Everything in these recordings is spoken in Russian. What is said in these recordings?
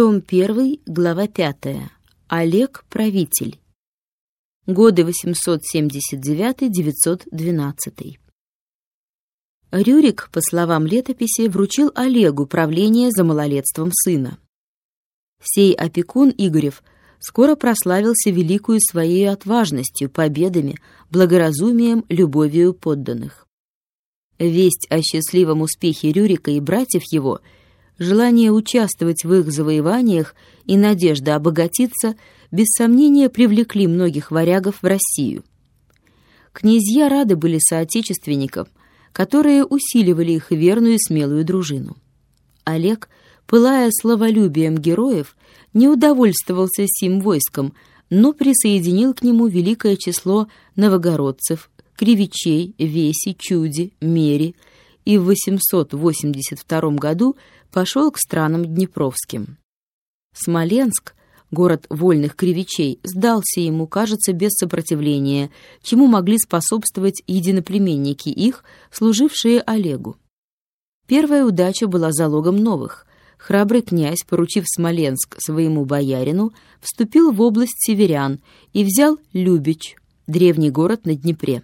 Том 1, глава 5. Олег правитель. Годы 879-912. Рюрик, по словам летописи, вручил Олегу правление за малолетством сына. Сей опекун Игорев скоро прославился великую своей отважностью, победами, благоразумием, любовью подданных. Весть о счастливом успехе Рюрика и братьев его – Желание участвовать в их завоеваниях и надежда обогатиться без сомнения привлекли многих варягов в Россию. Князья рады были соотечественникам, которые усиливали их верную и смелую дружину. Олег, пылая словолюбием героев, не удовольствовался сим войском, но присоединил к нему великое число новогородцев, кривичей, веси, чуди, мери, и в 882 году пошел к странам Днепровским. Смоленск, город вольных кривичей, сдался ему, кажется, без сопротивления, чему могли способствовать единоплеменники их, служившие Олегу. Первая удача была залогом новых. Храбрый князь, поручив Смоленск своему боярину, вступил в область северян и взял Любич, древний город на Днепре.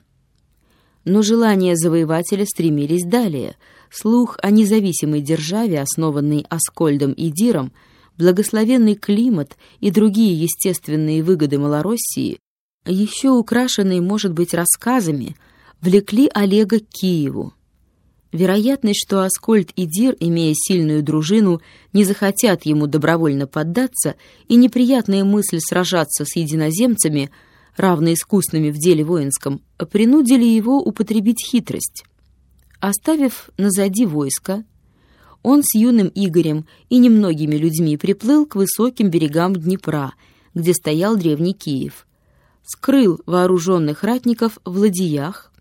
Но желания завоевателя стремились далее. Слух о независимой державе, основанной Аскольдом и Диром, благословенный климат и другие естественные выгоды Малороссии, еще украшенные, может быть, рассказами, влекли Олега к Киеву. Вероятность, что Аскольд и Дир, имея сильную дружину, не захотят ему добровольно поддаться, и неприятная мысль сражаться с единоземцами – равно искусными в деле воинском, принудили его употребить хитрость. Оставив назади войско, он с юным Игорем и немногими людьми приплыл к высоким берегам Днепра, где стоял древний Киев, скрыл вооруженных ратников в ладьях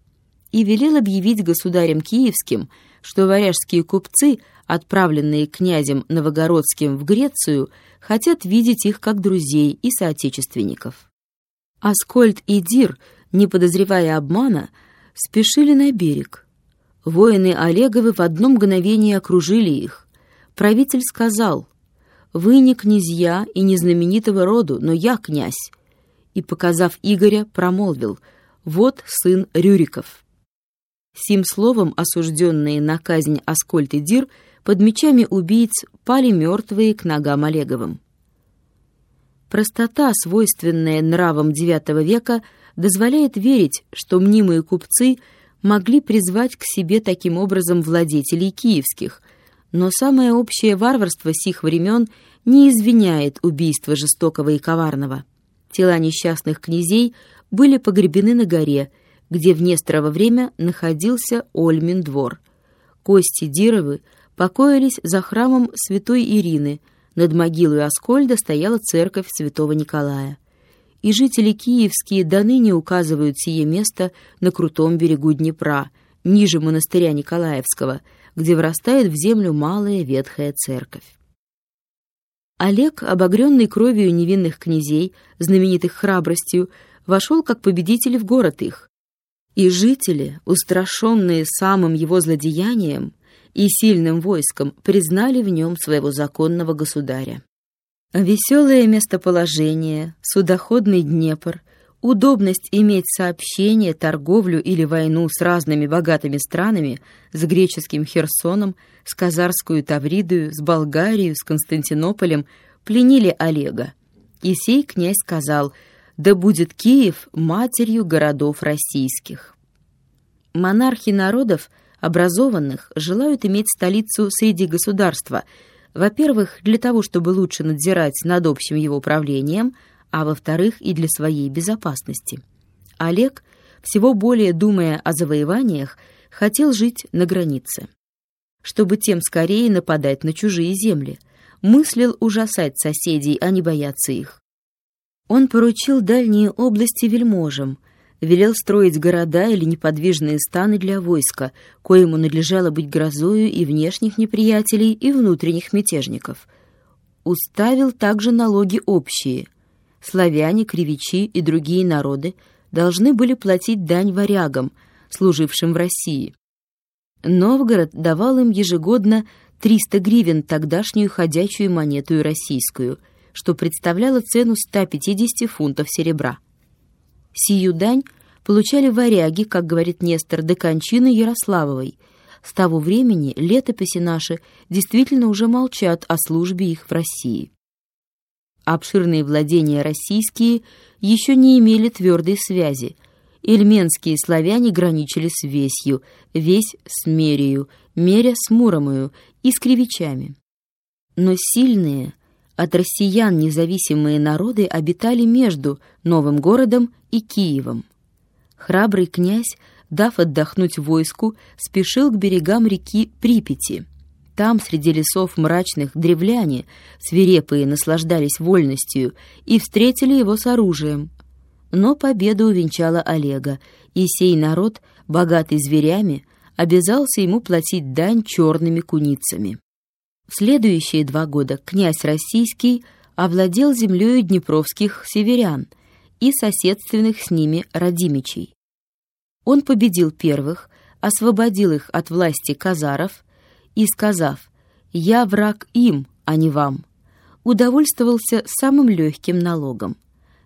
и велел объявить государем киевским, что варяжские купцы, отправленные князем Новогородским в Грецию, хотят видеть их как друзей и соотечественников. Аскольд и Дир, не подозревая обмана, спешили на берег. Воины Олеговы в одно мгновение окружили их. Правитель сказал, «Вы не князья и не знаменитого роду, но я князь». И, показав Игоря, промолвил, «Вот сын Рюриков». Сим словом осужденные на казнь Аскольд и Дир под мечами убийц пали мертвые к ногам Олеговым. Простота, свойственная нравам IX века, дозволяет верить, что мнимые купцы могли призвать к себе таким образом владетелей киевских, но самое общее варварство сих времен не извиняет убийства жестокого и коварного. Тела несчастных князей были погребены на горе, где в Несторово время находился Ольмин двор. Кости Дировы покоились за храмом святой Ирины – над могилой Аскольда стояла церковь святого Николая. И жители киевские до ныне указывают сие место на крутом берегу Днепра, ниже монастыря Николаевского, где врастает в землю малая ветхая церковь. Олег, обогренный кровью невинных князей, знаменитых храбростью, вошел как победитель в город их. И жители, устрашенные самым его злодеянием, и сильным войском признали в нем своего законного государя. Веселое местоположение, судоходный Днепр, удобность иметь сообщение, торговлю или войну с разными богатыми странами, с греческим Херсоном, с Казарскую Тавридою, с Болгарией, с Константинополем, пленили Олега. И сей князь сказал, да будет Киев матерью городов российских. Монархи народов – образованных желают иметь столицу среди государства, во-первых, для того, чтобы лучше надзирать над общим его правлением, а во-вторых, и для своей безопасности. Олег, всего более думая о завоеваниях, хотел жить на границе, чтобы тем скорее нападать на чужие земли, мыслил ужасать соседей, а не бояться их. Он поручил дальние области вельможам, велел строить города или неподвижные станы для войска, коему надлежало быть грозою и внешних неприятелей, и внутренних мятежников. Уставил также налоги общие. Славяне, кривичи и другие народы должны были платить дань варягам, служившим в России. Новгород давал им ежегодно 300 гривен тогдашнюю ходячую монету и российскую, что представляло цену 150 фунтов серебра. Сию дань получали варяги, как говорит Нестор, до кончины Ярославовой. С того времени летописи наши действительно уже молчат о службе их в России. Обширные владения российские еще не имели твердой связи. Ильменские славяне граничили с Весью, Весь с Мерию, Меря с Муромою и с Кривичами. Но сильные, от россиян независимые народы обитали между Новым городом и Киевом. Храбрый князь, дав отдохнуть войску, спешил к берегам реки Припяти. Там, среди лесов мрачных, древляне, свирепые, наслаждались вольностью и встретили его с оружием. Но победа увенчала Олега, и сей народ, богатый зверями, обязался ему платить дань черными куницами. В следующие два года князь российский овладел землею днепровских северян и соседственных с ними родимичей. Он победил первых, освободил их от власти казаров и, сказав «Я враг им, а не вам», удовольствовался самым легким налогом.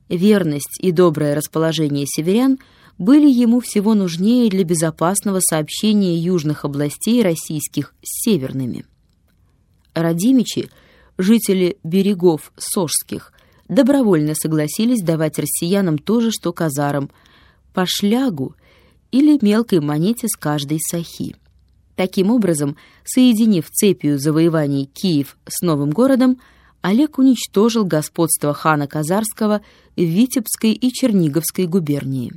Верность и доброе расположение северян были ему всего нужнее для безопасного сообщения южных областей российских с северными. Радимичи, жители берегов Сожских, добровольно согласились давать россиянам то же, что казарам, по шлягу или мелкой монете с каждой сахи. Таким образом, соединив цепью завоеваний Киев с новым городом, Олег уничтожил господство хана Казарского в Витебской и Черниговской губернии.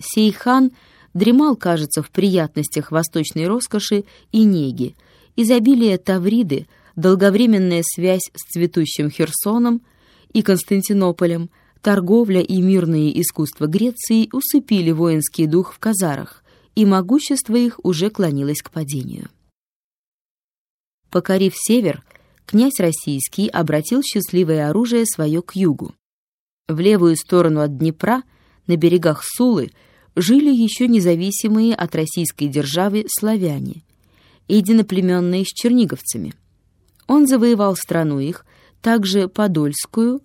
Сей хан дремал, кажется, в приятностях восточной роскоши и неги, изобилие Тавриды, долговременная связь с цветущим Херсоном и Константинополем, торговля и мирные искусства Греции усыпили воинский дух в казарах, и могущество их уже клонилось к падению. Покорив север, князь российский обратил счастливое оружие свое к югу. В левую сторону от Днепра, на берегах Сулы, жили еще независимые от российской державы славяне, единоплеменные с черниговцами. Он завоевал страну их, также Подольскую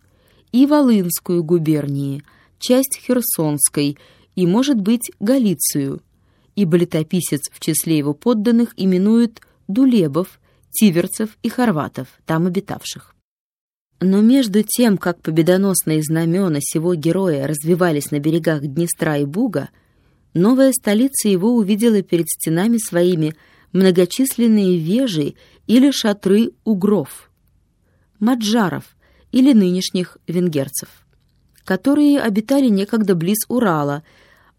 и Волынскую губернии, часть Херсонской и, может быть, Галицию, ибо летописец в числе его подданных именует Дулебов, Тиверцев и Хорватов, там обитавших. Но между тем, как победоносные знамена сего героя развивались на берегах Днестра и Буга, новая столица его увидела перед стенами своими многочисленные вежи или шатры угров, маджаров, или нынешних венгерцев, которые обитали некогда близ Урала,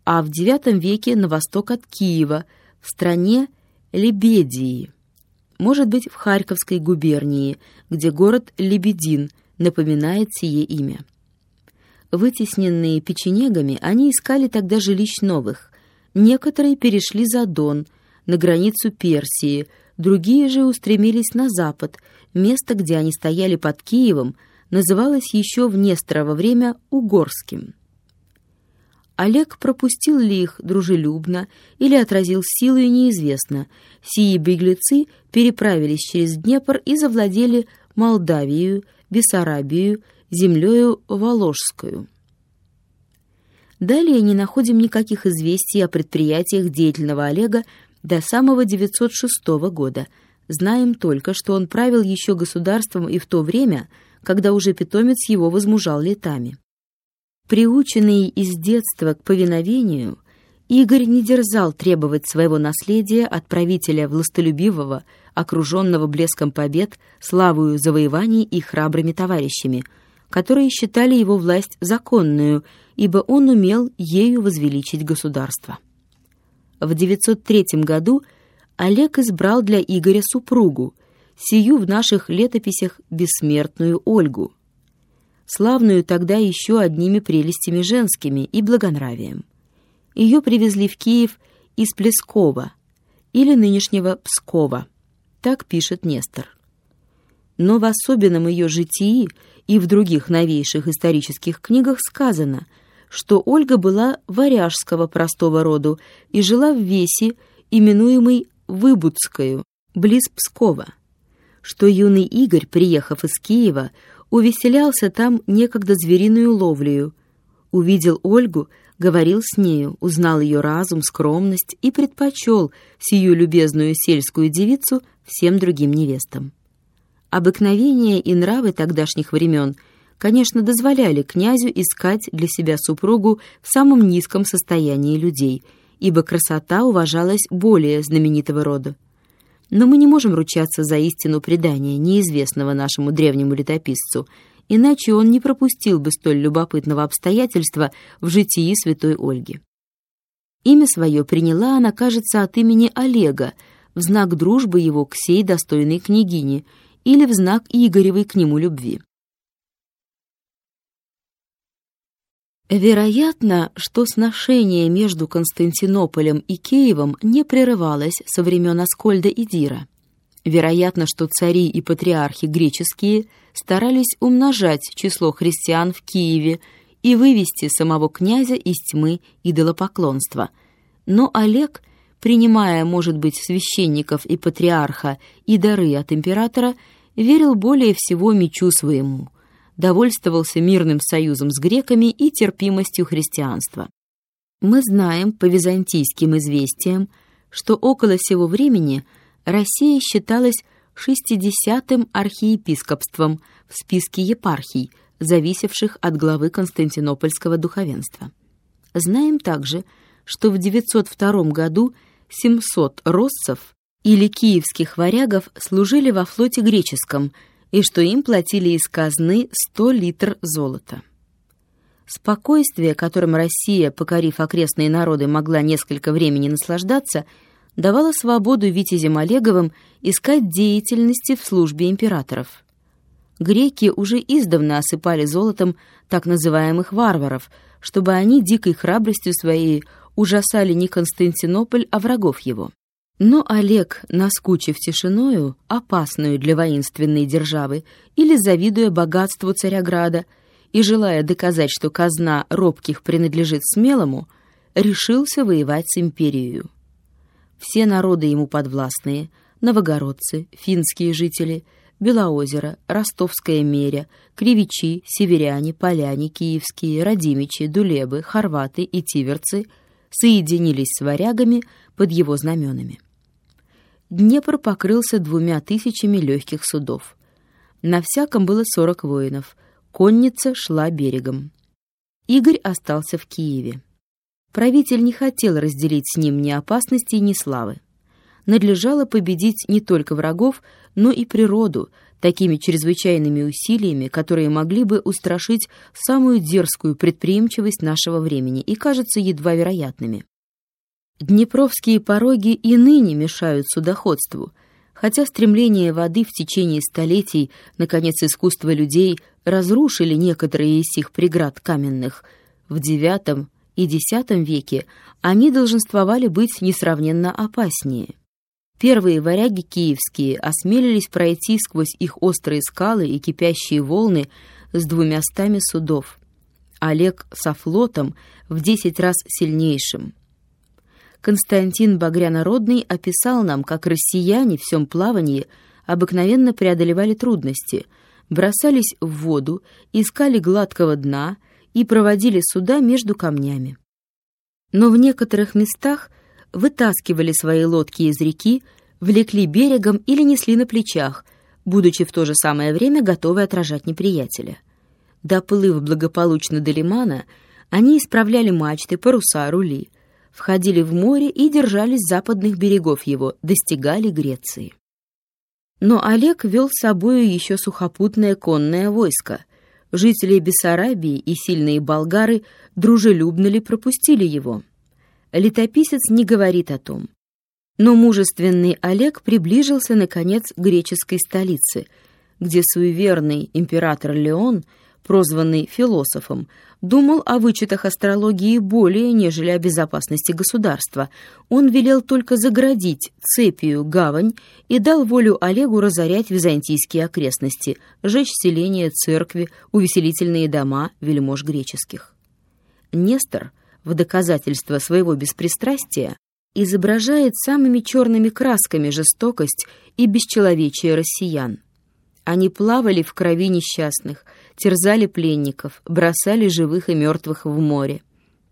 а в IX веке на восток от Киева, в стране Лебедии, может быть, в Харьковской губернии, где город Лебедин напоминает сие имя. Вытесненные печенегами, они искали тогда жилищ новых. Некоторые перешли за Дон, на границу Персии, другие же устремились на запад, место, где они стояли под Киевом, называлось еще в Несторово время Угорским. Олег пропустил ли их дружелюбно или отразил силой неизвестно. Сии беглецы переправились через Днепр и завладели Молдавию, Бессарабию, землею Воложскую. Далее не находим никаких известий о предприятиях деятельного Олега до самого 906 года. Знаем только, что он правил еще государством и в то время – когда уже питомец его возмужал летами. Приученный из детства к повиновению, Игорь не дерзал требовать своего наследия от правителя властолюбивого, окруженного блеском побед, славою завоеваний и храбрыми товарищами, которые считали его власть законную, ибо он умел ею возвеличить государство. В 903 году Олег избрал для Игоря супругу, сию в наших летописях бессмертную Ольгу, славную тогда еще одними прелестями женскими и благонравием. Ее привезли в Киев из Плескова или нынешнего Пскова, так пишет Нестор. Но в особенном ее житии и в других новейших исторических книгах сказано, что Ольга была варяжского простого роду и жила в Весе, именуемой Выбудскою, близ Пскова. что юный Игорь, приехав из Киева, увеселялся там некогда звериную ловлею, увидел Ольгу, говорил с нею, узнал ее разум, скромность и предпочел сию любезную сельскую девицу всем другим невестам. Обыкновения и нравы тогдашних времен, конечно, дозволяли князю искать для себя супругу в самом низком состоянии людей, ибо красота уважалась более знаменитого рода. Но мы не можем ручаться за истину предания, неизвестного нашему древнему летописцу, иначе он не пропустил бы столь любопытного обстоятельства в житии святой Ольги. Имя свое приняла она, кажется, от имени Олега, в знак дружбы его к сей достойной княгине или в знак Игоревой к нему любви. Вероятно, что сношение между Константинополем и Киевом не прерывалось со времен Аскольда и Дира. Вероятно, что цари и патриархи греческие старались умножать число христиан в Киеве и вывести самого князя из тьмы идолопоклонства. Но Олег, принимая, может быть, священников и патриарха и дары от императора, верил более всего мечу своему – довольствовался мирным союзом с греками и терпимостью христианства. Мы знаем по византийским известиям, что около сего времени Россия считалась шестидесятым архиепископством в списке епархий, зависевших от главы Константинопольского духовенства. Знаем также, что в 902 году 700 россов или киевских варягов служили во флоте греческом – и что им платили из казны 100 литр золота. Спокойствие, которым Россия, покорив окрестные народы, могла несколько времени наслаждаться, давало свободу витязям Олеговым искать деятельности в службе императоров. Греки уже издавна осыпали золотом так называемых варваров, чтобы они дикой храбростью своей ужасали не Константинополь, а врагов его. Но Олег, наскучив тишиною, опасную для воинственной державы, или завидуя богатству Царяграда, и желая доказать, что казна робких принадлежит смелому, решился воевать с империей. Все народы ему подвластные — новогородцы, финские жители, Белоозеро, Ростовская меря, кривичи, северяне, поляне, киевские, родимичи, дулебы, хорваты и тиверцы — соединились с варягами под его знаменами. Днепр покрылся двумя тысячами легких судов. На всяком было сорок воинов. Конница шла берегом. Игорь остался в Киеве. Правитель не хотел разделить с ним ни опасности, ни славы. Надлежало победить не только врагов, но и природу, такими чрезвычайными усилиями, которые могли бы устрашить самую дерзкую предприимчивость нашего времени и кажутся едва вероятными. Днепровские пороги и ныне мешают судоходству, хотя стремление воды в течение столетий, наконец, искусство людей разрушили некоторые из их преград каменных. В IX и X веке они долженствовали быть несравненно опаснее. Первые варяги киевские осмелились пройти сквозь их острые скалы и кипящие волны с двумястами судов. Олег со флотом в десять раз сильнейшим — Константин Багрянародный описал нам, как россияне в всем плавании обыкновенно преодолевали трудности, бросались в воду, искали гладкого дна и проводили суда между камнями. Но в некоторых местах вытаскивали свои лодки из реки, влекли берегом или несли на плечах, будучи в то же самое время готовы отражать неприятеля. Доплыв благополучно до лимана, они исправляли мачты, паруса, рули входили в море и держались западных берегов его, достигали Греции. Но Олег вел с собою еще сухопутное конное войско. Жители Бессарабии и сильные болгары дружелюбно ли пропустили его? Летописец не говорит о том. Но мужественный Олег приближился, наконец, к греческой столице, где суеверный император Леон – прозванный философом, думал о вычетах астрологии более, нежели о безопасности государства. Он велел только заградить цепью гавань и дал волю Олегу разорять византийские окрестности, жечь селения, церкви, увеселительные дома вельмож греческих. Нестор, в доказательство своего беспристрастия, изображает самыми черными красками жестокость и бесчеловечие россиян. Они плавали в крови несчастных, терзали пленников, бросали живых и мертвых в море.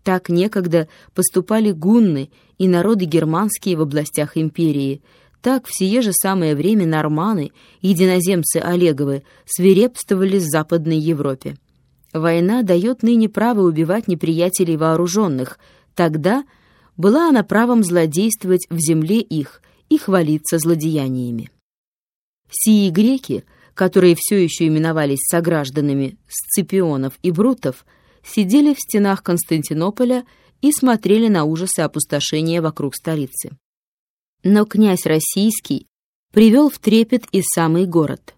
Так некогда поступали гунны и народы германские в областях империи. Так в сие же самое время норманы, единоземцы Олеговы, свирепствовали в Западной Европе. Война дает ныне право убивать неприятелей вооруженных. Тогда была она правом злодействовать в земле их и хвалиться злодеяниями. Сии греки, которые все еще именовались согражданами Сципионов и Брутов, сидели в стенах Константинополя и смотрели на ужасы опустошения вокруг столицы. Но князь российский привел в трепет и самый город.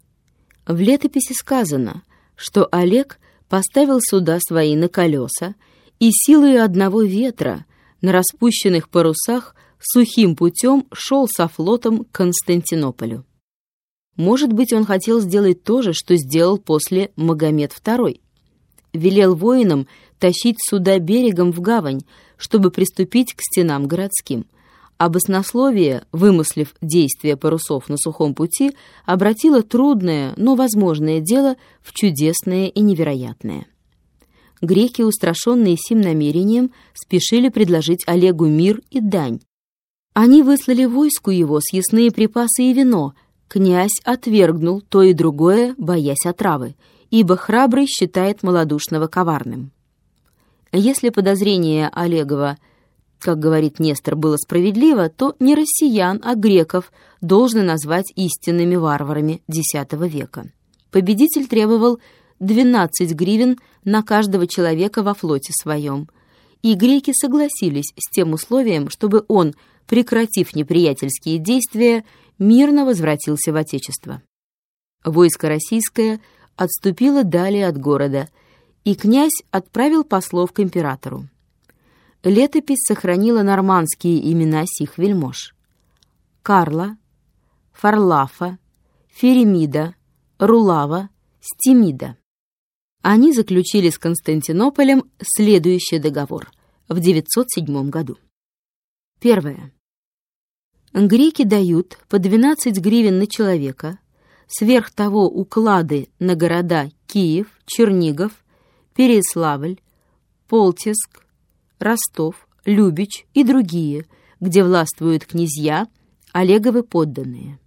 В летописи сказано, что Олег поставил суда свои на колеса и силой одного ветра на распущенных парусах сухим путем шел со флотом к Константинополю. Может быть, он хотел сделать то же, что сделал после Магомед II велел воинам тащить суда берегом в гавань, чтобы приступить к стенам городским. А баснословие, вымыслив действия парусов на сухом пути, обратило трудное, но возможное дело в чудесное и невероятное. Греки, устрашенные сим намерением, спешили предложить Олегу мир и дань. Они выслали войску его съестные припасы и вино. Князь отвергнул то и другое, боясь отравы, ибо храбрый считает малодушного коварным. Если подозрение Олегова, как говорит Нестор, было справедливо, то не россиян, а греков должны назвать истинными варварами X века. Победитель требовал 12 гривен на каждого человека во флоте своем, и греки согласились с тем условием, чтобы он, прекратив неприятельские действия, мирно возвратился в Отечество. Войско российское – отступила далее от города, и князь отправил послов к императору. Летопись сохранила нормандские имена сих вельмож. Карла, Фарлафа, Феремида, Рулава, Стимида. Они заключили с Константинополем следующий договор в 907 году. Первое. Греки дают по 12 гривен на человека Сверх того уклады на города Киев, Чернигов, Переславль, Полтиск, Ростов, Любич и другие, где властвуют князья, Олеговы подданные.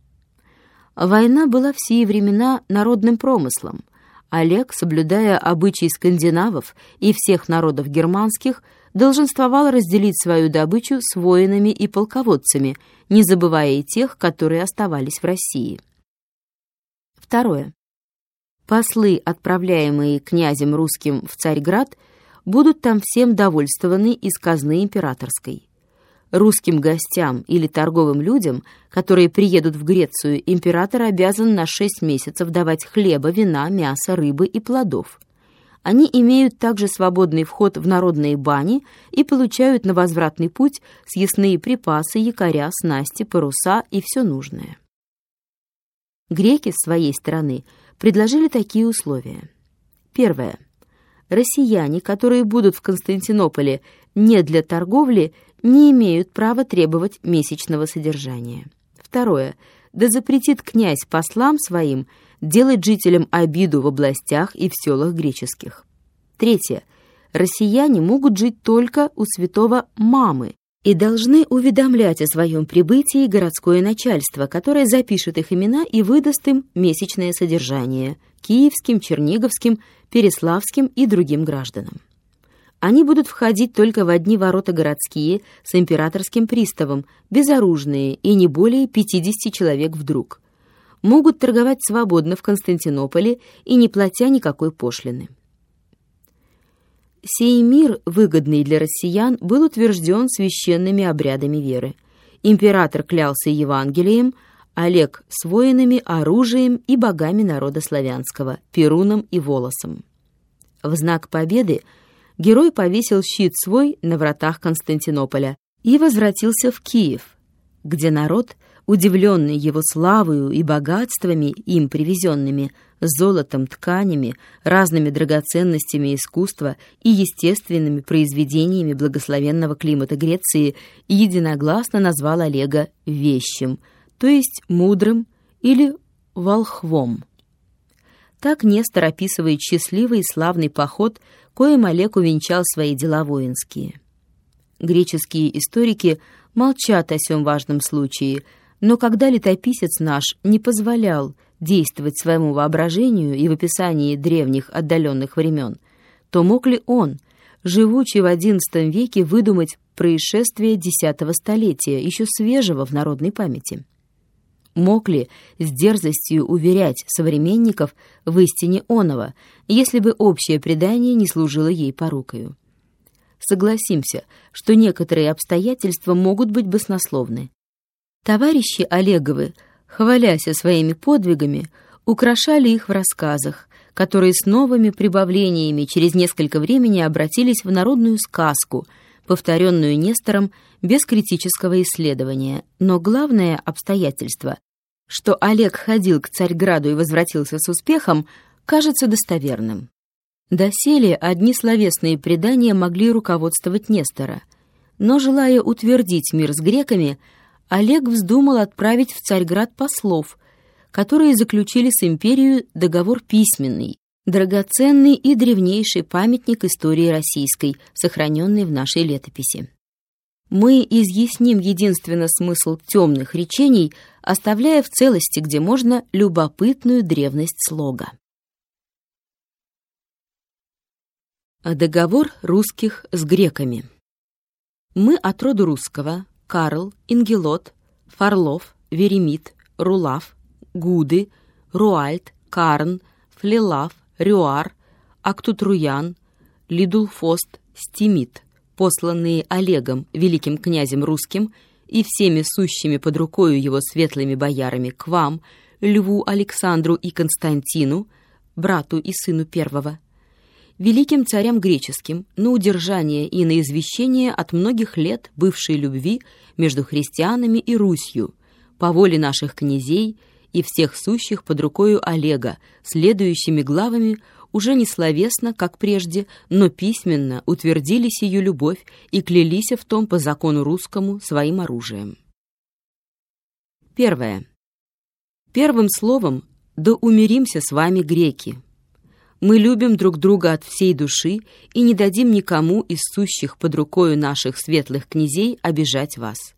Война была в сие времена народным промыслом. Олег, соблюдая обычаи скандинавов и всех народов германских, долженствовал разделить свою добычу с воинами и полководцами, не забывая и тех, которые оставались в России. Второе. Послы, отправляемые князем русским в Царьград, будут там всем довольствованы из казны императорской. Русским гостям или торговым людям, которые приедут в Грецию, император обязан на шесть месяцев давать хлеба, вина, мяса, рыбы и плодов. Они имеют также свободный вход в народные бани и получают на возвратный путь съестные припасы, якоря, снасти, паруса и все нужное. Греки, с своей стороны, предложили такие условия. Первое. Россияне, которые будут в Константинополе не для торговли, не имеют права требовать месячного содержания. Второе. Да запретит князь послам своим делать жителям обиду в областях и в селах греческих. Третье. Россияне могут жить только у святого Мамы, и должны уведомлять о своем прибытии городское начальство, которое запишет их имена и выдаст им месячное содержание киевским, черниговским, переславским и другим гражданам. Они будут входить только в одни ворота городские с императорским приставом, безоружные и не более 50 человек вдруг. Могут торговать свободно в Константинополе и не платя никакой пошлины. Сей мир, выгодный для россиян, был утвержден священными обрядами веры. Император клялся Евангелием, Олег с воинами, оружием и богами народа славянского, Перуном и Волосом. В знак победы герой повесил щит свой на вратах Константинополя и возвратился в Киев, где народ удивленный его славою и богатствами, им привезенными, золотом, тканями, разными драгоценностями искусства и естественными произведениями благословенного климата Греции, единогласно назвал Олега «вещим», то есть мудрым или волхвом. Так Нестор описывает счастливый и славный поход, коим Олег увенчал свои дела воинские. Греческие историки молчат о сём важном случае, но когда летописец наш не позволял действовать своему воображению и в описании древних отдаленных времен, то мог ли он, живучий в XI веке, выдумать происшествие X столетия, еще свежего в народной памяти? Мог ли с дерзостью уверять современников в истине оного, если бы общее предание не служило ей порукою? Согласимся, что некоторые обстоятельства могут быть баснословны. Товарищи Олеговы, хвалясь своими подвигами, украшали их в рассказах, которые с новыми прибавлениями через несколько времени обратились в народную сказку, повторенную Нестором без критического исследования. Но главное обстоятельство, что Олег ходил к Царьграду и возвратился с успехом, кажется достоверным. Доселе одни словесные предания могли руководствовать Нестора, но, желая утвердить мир с греками, Олег вздумал отправить в Царьград послов, которые заключили с империей договор письменный, драгоценный и древнейший памятник истории российской, сохраненный в нашей летописи. Мы изъясним единственно смысл темных речений, оставляя в целости, где можно, любопытную древность слога. Договор русских с греками. Мы от рода русского, Карл, Ингелот, Фарлов, Веремит, Рулав, Гуды, Руальд, Карн, Флелав, Рюар, Актутруян, Лидулфост, Стимит, посланные Олегом, великим князем русским, и всеми сущими под рукою его светлыми боярами к вам, Льву Александру и Константину, брату и сыну первого, великим царям греческим на удержание и на извещение от многих лет бывшей любви между христианами и Русью, по воле наших князей и всех сущих под рукою Олега, следующими главами уже не словесно, как прежде, но письменно утвердили сию любовь и клялись в том по закону русскому своим оружием. Первое. Первым словом «Да умиримся с вами, греки», мы любим друг друга от всей души и не дадим никому из сущих под рукою наших светлых князей обижать вас.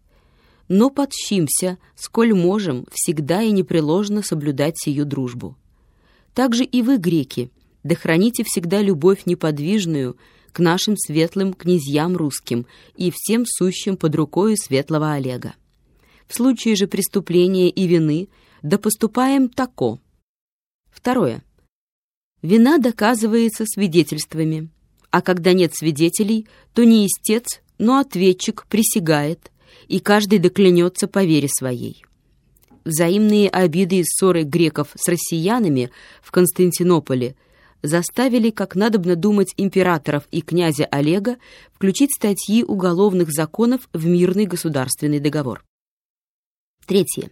Но подщимся, сколь можем, всегда и непреложно соблюдать сию дружбу. Также и вы, греки, да храните всегда любовь неподвижную к нашим светлым князьям русским и всем сущим под рукою светлого Олега. В случае же преступления и вины да поступаем тако. Второе. Вина доказывается свидетельствами, а когда нет свидетелей, то не истец, но ответчик присягает, и каждый доклянется по вере своей. Взаимные обиды и ссоры греков с россиянами в Константинополе заставили, как надобно думать императоров и князя Олега, включить статьи уголовных законов в мирный государственный договор. Третье.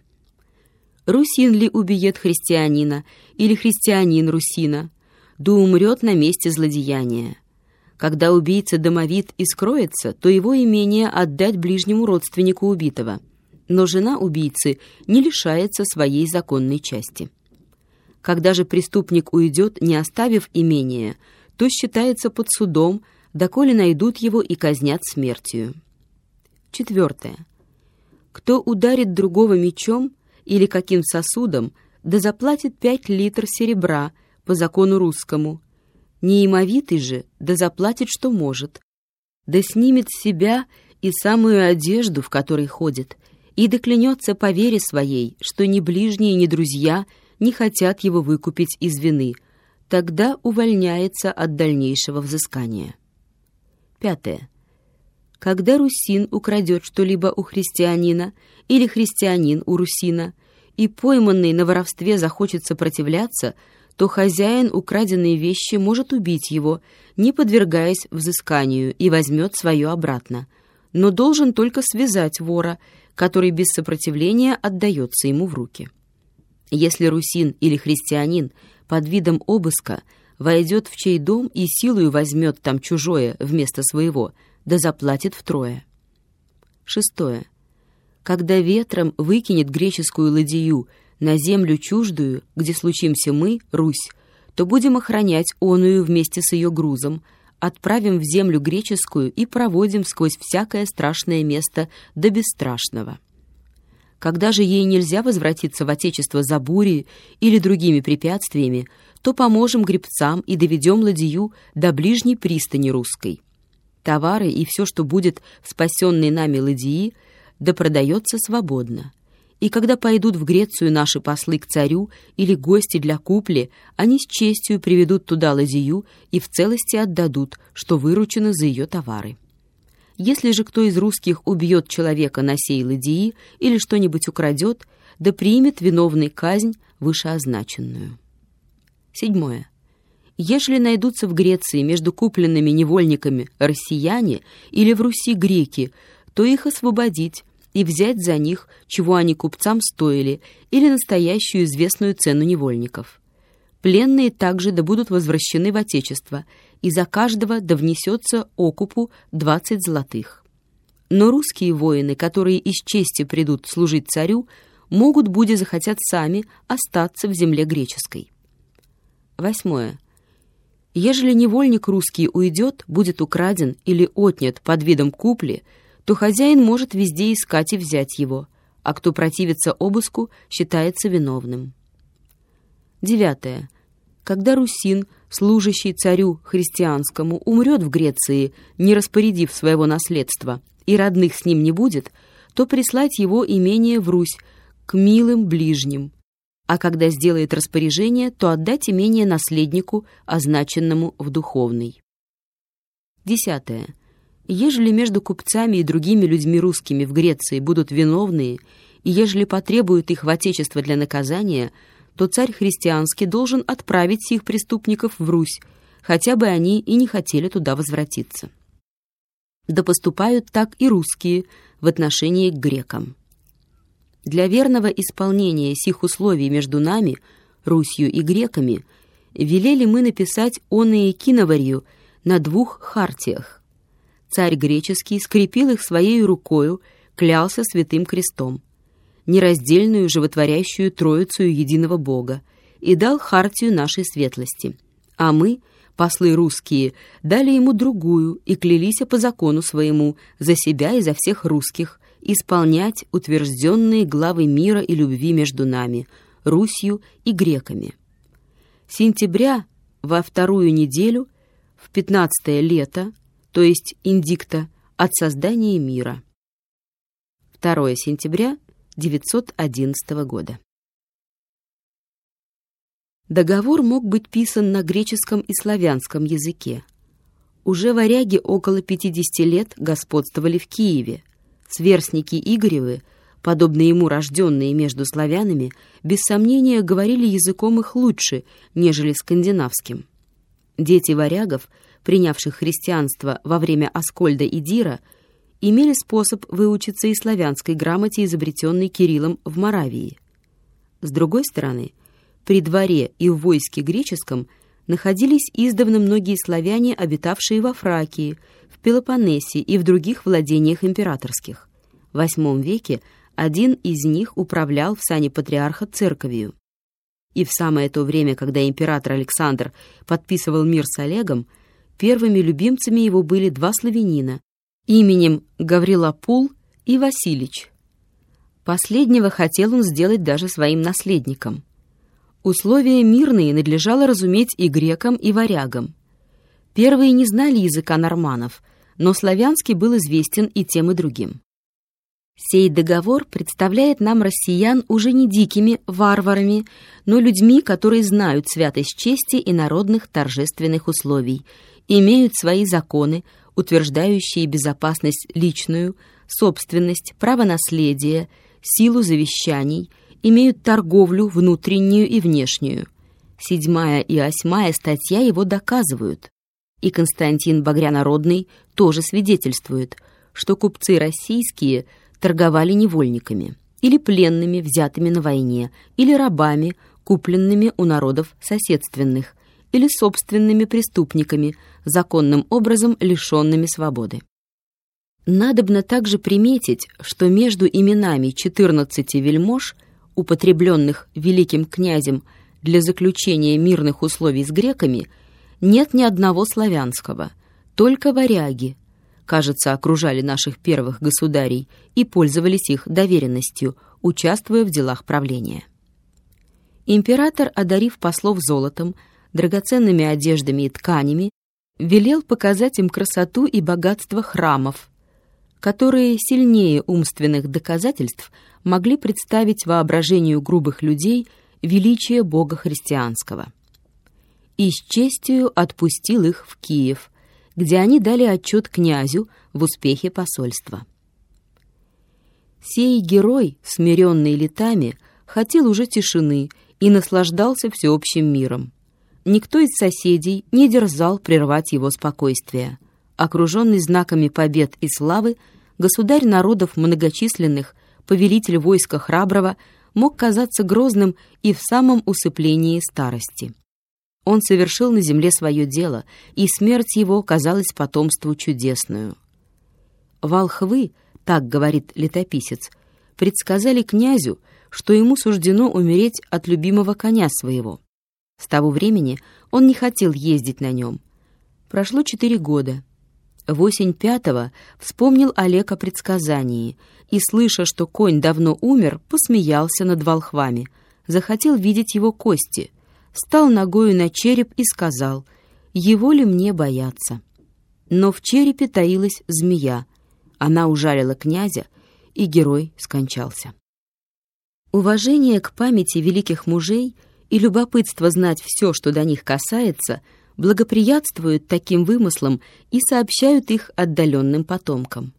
Русин ли убьет христианина или христианин русина – да умрет на месте злодеяния. Когда убийца домовит и скроется, то его имение отдать ближнему родственнику убитого. Но жена убийцы не лишается своей законной части. Когда же преступник уйдет, не оставив имение, то считается под судом, доколе найдут его и казнят смертью. Четвертое. Кто ударит другого мечом или каким сосудом, да заплатит пять литров серебра – по закону русскому. Неимовитый же, да заплатит, что может, да снимет с себя и самую одежду, в которой ходит, и доклянется по вере своей, что ни ближние, ни друзья не хотят его выкупить из вины, тогда увольняется от дальнейшего взыскания. Пятое. Когда русин украдет что-либо у христианина или христианин у русина, и пойманный на воровстве захочет сопротивляться – то хозяин украденной вещи может убить его, не подвергаясь взысканию, и возьмет свое обратно. Но должен только связать вора, который без сопротивления отдается ему в руки. Если русин или христианин под видом обыска войдет в чей дом и силою возьмет там чужое вместо своего, да заплатит втрое. Шестое. Когда ветром выкинет греческую ладью на землю чуждую, где случимся мы, Русь, то будем охранять оную вместе с ее грузом, отправим в землю греческую и проводим сквозь всякое страшное место до бесстрашного. Когда же ей нельзя возвратиться в Отечество за бурей или другими препятствиями, то поможем гребцам и доведем ладью до ближней пристани русской. Товары и все, что будет в спасенной нами ладьи, да продается свободно. И когда пойдут в Грецию наши послы к царю или гости для купли, они с честью приведут туда ладью и в целости отдадут, что выручено за ее товары. Если же кто из русских убьет человека на сей ладьи или что-нибудь украдет, да примет виновный казнь вышеозначенную. Седьмое. Ежели найдутся в Греции между купленными невольниками россияне или в Руси греки, то их освободить и взять за них, чего они купцам стоили, или настоящую известную цену невольников. Пленные также да будут возвращены в Отечество, и за каждого да внесется окупу двадцать золотых. Но русские воины, которые из чести придут служить царю, могут, будет захотят сами, остаться в земле греческой. Восьмое. Ежели невольник русский уйдет, будет украден или отнят под видом купли, то хозяин может везде искать и взять его, а кто противится обыску, считается виновным. Девятое. Когда русин, служащий царю христианскому, умрет в Греции, не распорядив своего наследства, и родных с ним не будет, то прислать его имение в Русь к милым ближним, а когда сделает распоряжение, то отдать имение наследнику, означенному в духовный. Десятое. Ежели между купцами и другими людьми русскими в Греции будут виновные, и ежели потребуют их в отечество для наказания – то царь христианский должен отправить сих преступников в Русь, хотя бы они и не хотели туда возвратиться. Да поступают так и русские в отношении к грекам. Для верного исполнения сих условий между нами, Русью и греками, велели мы написать оные киноварью на двух хартиях. Царь греческий скрепил их своей рукою, клялся святым крестом нераздельную животворящую Троицу единого Бога, и дал хартию нашей светлости. А мы, послы русские, дали ему другую и клялись по закону своему за себя и за всех русских исполнять утвержденные главы мира и любви между нами, Русью и греками. Сентября во вторую неделю, в пятнадцатое лето, то есть индикта, от создания мира. 2 сентября 911 года. Договор мог быть писан на греческом и славянском языке. Уже варяги около 50 лет господствовали в Киеве. Сверстники Игоревы, подобно ему рожденные между славянами, без сомнения говорили языком их лучше, нежели скандинавским. Дети варягов, принявших христианство во время Аскольда и Дира, имели способ выучиться и славянской грамоте, изобретенной Кириллом в Моравии. С другой стороны, при дворе и в войске греческом находились издавна многие славяне, обитавшие во Фракии, в Пелопоннесе и в других владениях императорских. В VIII веке один из них управлял в сане патриарха церковью. И в самое то время, когда император Александр подписывал мир с Олегом, первыми любимцами его были два славянина именем Гаврилопул и Василич. Последнего хотел он сделать даже своим наследником. Условия мирные надлежало разуметь и грекам, и варягам. Первые не знали языка норманов, но славянский был известен и тем, и другим. Сей договор представляет нам россиян уже не дикими варварами, но людьми, которые знают святость чести и народных торжественных условий, имеют свои законы, утверждающие безопасность личную, собственность, право наследия, силу завещаний, имеют торговлю внутреннюю и внешнюю. Седьмая и восьмая статья его доказывают. И Константин Багрянародный тоже свидетельствует, что купцы российские торговали невольниками или пленными, взятыми на войне, или рабами, купленными у народов соседственных, или собственными преступниками, законным образом лишенными свободы. Надобно также приметить, что между именами 14 вельмож, употребленных великим князем для заключения мирных условий с греками, нет ни одного славянского, только варяги, кажется, окружали наших первых государей и пользовались их доверенностью, участвуя в делах правления. Император, одарив послов золотом, драгоценными одеждами и тканями, велел показать им красоту и богатство храмов, которые сильнее умственных доказательств могли представить воображению грубых людей величие Бога христианского. И с честью отпустил их в Киев, где они дали отчет князю в успехе посольства. Сей герой, смиренный летами, хотел уже тишины и наслаждался всеобщим миром. Никто из соседей не дерзал прервать его спокойствие. Окруженный знаками побед и славы, государь народов многочисленных, повелитель войска храброго, мог казаться грозным и в самом усыплении старости. Он совершил на земле свое дело, и смерть его казалась потомству чудесную. Волхвы, так говорит летописец, предсказали князю, что ему суждено умереть от любимого коня своего. С того времени он не хотел ездить на нем. Прошло четыре года. В осень пятого вспомнил Олег о предсказании и, слыша, что конь давно умер, посмеялся над волхвами, захотел видеть его кости — стал ногою на череп и сказал, «Его ли мне бояться?» Но в черепе таилась змея. Она ужалила князя, и герой скончался. Уважение к памяти великих мужей и любопытство знать все, что до них касается, благоприятствуют таким вымыслам и сообщают их отдаленным потомкам.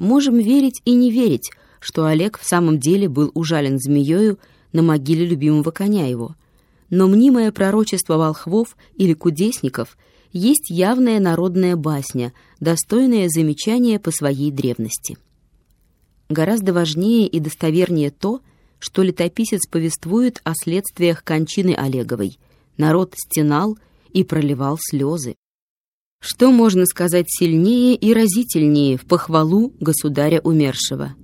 Можем верить и не верить, что Олег в самом деле был ужален змеёю на могиле любимого коня его — но мнимое пророчество волхвов или кудесников есть явная народная басня, достойная замечания по своей древности. Гораздо важнее и достовернее то, что летописец повествует о следствиях кончины Олеговой. Народ стенал и проливал слезы. Что можно сказать сильнее и разительнее в похвалу государя умершего?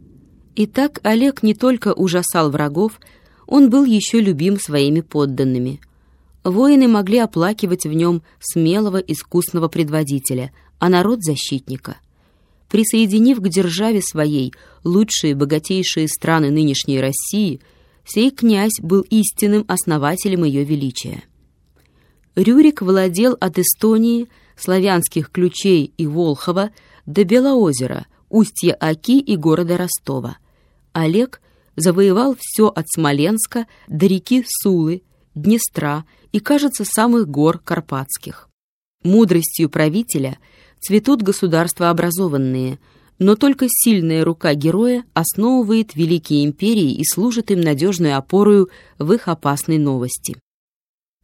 Итак, Олег не только ужасал врагов, он был еще любим своими подданными. Воины могли оплакивать в нем смелого, искусного предводителя, а народ — защитника. Присоединив к державе своей лучшие, богатейшие страны нынешней России, сей князь был истинным основателем ее величия. Рюрик владел от Эстонии, славянских ключей и Волхова до Белоозера, устья Оки и города Ростова. Олег — завоевал все от Смоленска до реки Сулы, Днестра и, кажется, самых гор Карпатских. Мудростью правителя цветут государства образованные, но только сильная рука героя основывает великие империи и служит им надежной опорою в их опасной новости.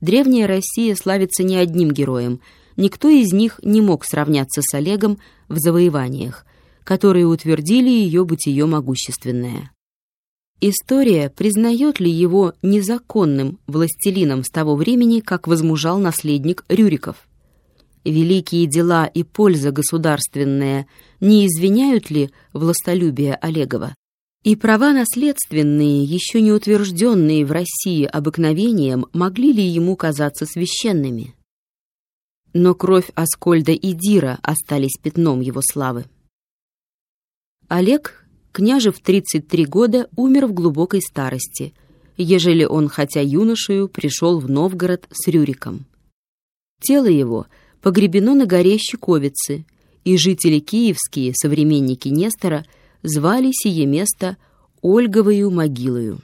Древняя Россия славится не одним героем, никто из них не мог сравняться с Олегом в завоеваниях, которые утвердили ее бытие могущественное. История признает ли его незаконным властелином с того времени, как возмужал наследник Рюриков? Великие дела и польза государственная не извиняют ли властолюбие Олегова? И права наследственные, еще не утвержденные в России обыкновением, могли ли ему казаться священными? Но кровь Аскольда и Дира остались пятном его славы. Олег княже в 33 года умер в глубокой старости, ежели он, хотя юношею, пришел в Новгород с Рюриком. Тело его погребено на горе Щековицы, и жители киевские, современники Нестора, звали сие место Ольговою могилою.